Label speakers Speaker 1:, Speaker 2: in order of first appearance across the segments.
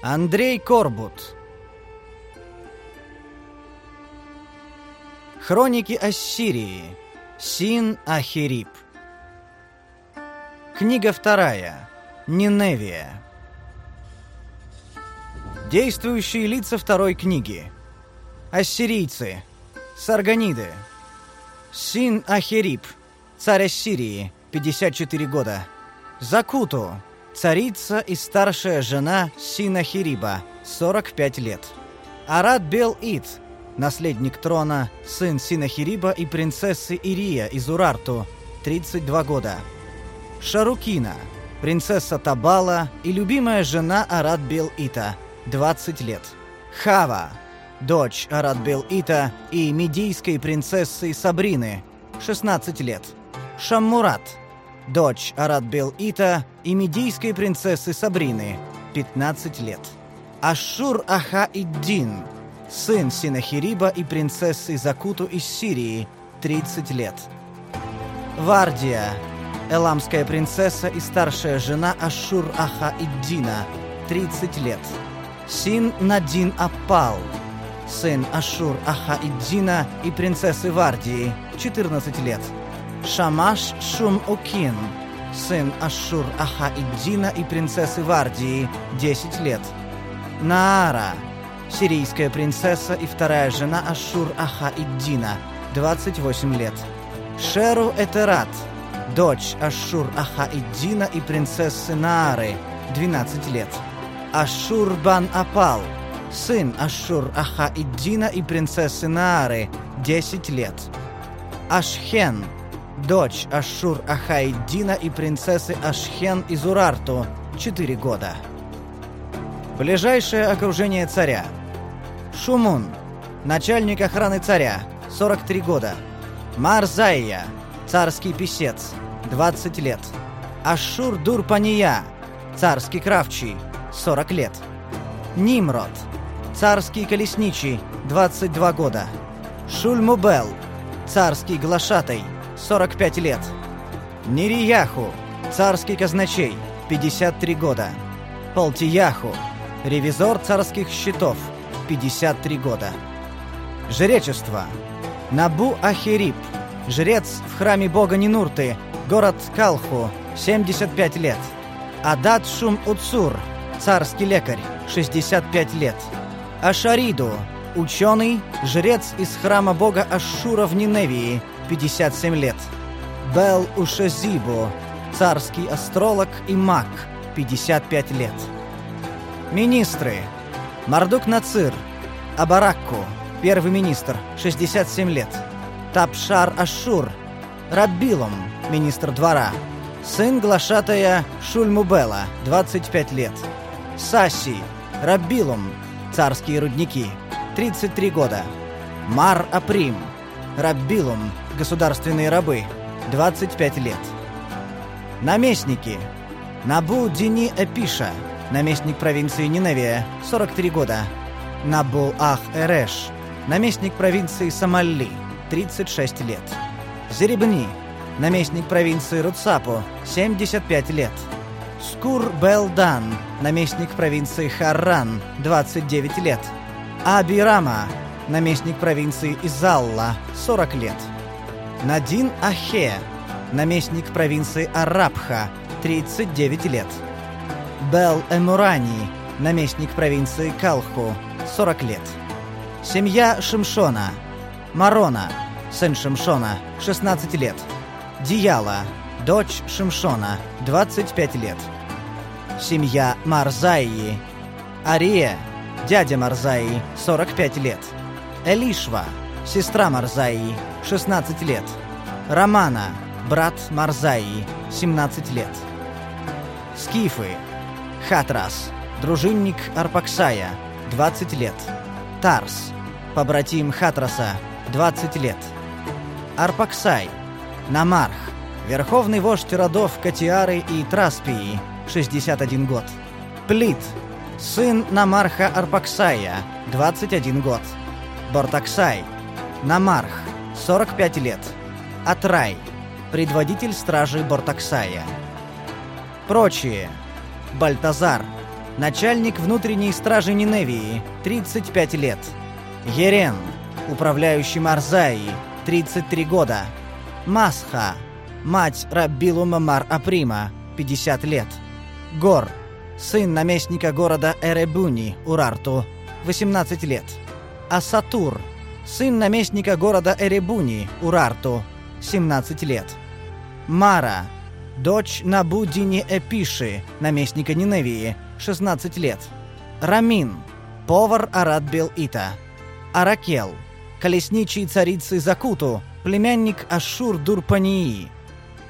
Speaker 1: Андрей Корбут. Хроники Ассирии. Син Ахирип. Книга вторая. Ниневия. Действующие лица второй книги. Ассирийцы. Сарганиды. Син Ахирип. Царь Ассирии. 54 года. Закуту. Царица и старшая жена Синахириба, 45 лет. Арат Бел-Ит, наследник трона, сын Синахириба и принцессы Ирия из Урарту, 32 года. Шарукина, принцесса Табала и любимая жена Арат Бел-Ита, 20 лет. Хава, дочь Арат Бел-Ита и медийской принцессы Сабрины, 16 лет. Шаммурат, дочь Арат Бел-Ита и медийской принцессы Сабрины, 15 лет. Ашур Аха-Иддин, сын Синахириба и принцессы Закуту из Сирии, 30 лет. Вардия, эламская принцесса и старшая жена Ашур Аха-Иддина, 30 лет. Син Надин Аппал, сын Ашур Аха-Иддина и принцессы Вардии, 14 лет. Шамаш Шум-Укин, сын Ашур Аха-Иддина и принцессы Вардии, 10 лет. Наара, сирийская принцесса и вторая жена Ашур Аха-Иддина, 28 лет. Шеру Этерат, дочь Ашур Аха-Иддина и принцессы Наары, 12 лет. Ашур Бан Апал, сын Ашур Аха-Иддина и принцессы Наары, 10 лет. Ашхен, дочь Ашур Ахайдина и принцессы Ашхен из Урарту, 4 года. Ближайшее окружение царя. Шумун, начальник охраны царя, 43 года. Марзайя, царский писец, 20 лет. Ашур Дурпания, царский кравчий, 40 лет. Нимрод, царский колесничий, 22 года. Шульмубел, царский глашатай, 45 лет. Нирияху, царский казначей, 53 года. Полтияху, ревизор царских счетов, 53 года. Жречество. Набу Ахирип, жрец в храме бога Нинурты, город Калху, 75 лет. Адат Шум Уцур, царский лекарь, 65 лет. Ашариду, ученый, жрец из храма бога Ашура в Ниневии, 57 лет. Бел Ушезибу, царский астролог и маг, 55 лет. Министры. Мардук Нацир, Абаракку, первый министр, 67 лет. Тапшар Ашур, Раббилом, министр двора. Сын глашатая Шульмубела, 25 лет. Саси, Раббилум, царские рудники, 33 года. Мар Априм, Раббилум, государственные рабы, 25 лет. Наместники. Набу Дини Эпиша, наместник провинции Ниневия, 43 года. Набу Ах Эреш, наместник провинции Сомали, 36 лет. Зеребни, наместник провинции Руцапу, 75 лет. Скур Белдан, наместник провинции Харран, 29 лет. Абирама, наместник провинции Изалла, 40 лет. Надин Ахе, наместник провинции Арабха, 39 лет. Бел Эмурани, наместник провинции Калху, 40 лет. Семья Шимшона. Марона, сын Шимшона, 16 лет. Дияла, дочь Шимшона, 25 лет. Семья Марзаи. Ария, дядя Марзаи, 45 лет. Элишва, сестра Марзаи, 16 лет. Романа, брат Марзаи, 17 лет. Скифы. Хатрас, дружинник Арпаксая, 20 лет. Тарс, побратим Хатраса, 20 лет. Арпаксай, Намарх, верховный вождь родов Катиары и Траспии, 61 год. Плит, сын Намарха Арпаксая, 21 год. Бортаксай, Намарх, 45 лет. Атрай, предводитель стражи Бортаксая. Прочие. Бальтазар, начальник внутренней стражи Ниневии, 35 лет. Ерен, управляющий Марзаи, 33 года. Масха, мать Раббилу Мамар Априма, 50 лет. Гор, сын наместника города Эребуни, Урарту, 18 лет. Асатур, сын наместника города Эребуни, Урарту, 17 лет. Мара, дочь Набудини Эпиши, наместника Ниневии, 16 лет. Рамин, повар Арадбел Ита. Аракел, колесничий царицы Закуту, племянник Ашур Дурпании.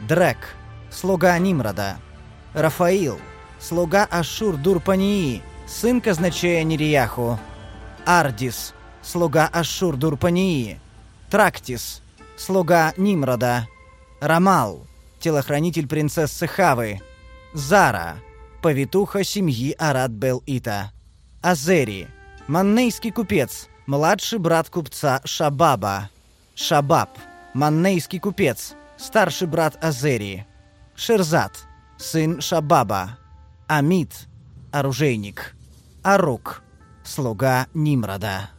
Speaker 1: Дрек, слуга Нимрода. Рафаил, слуга Ашур Дурпании, сын казначея Нерияху. Ардис, слуга Ашур Дурпании. Трактис, слуга Нимрода. Рамал, телохранитель принцессы Хавы. Зара, повитуха семьи Арат-Бел-Ита. Азери, маннейский купец, младший брат купца Шабаба. Шабаб, маннейский купец, старший брат Азери. Шерзат, сын Шабаба. Амид, оружейник. Арук, слуга Нимрода.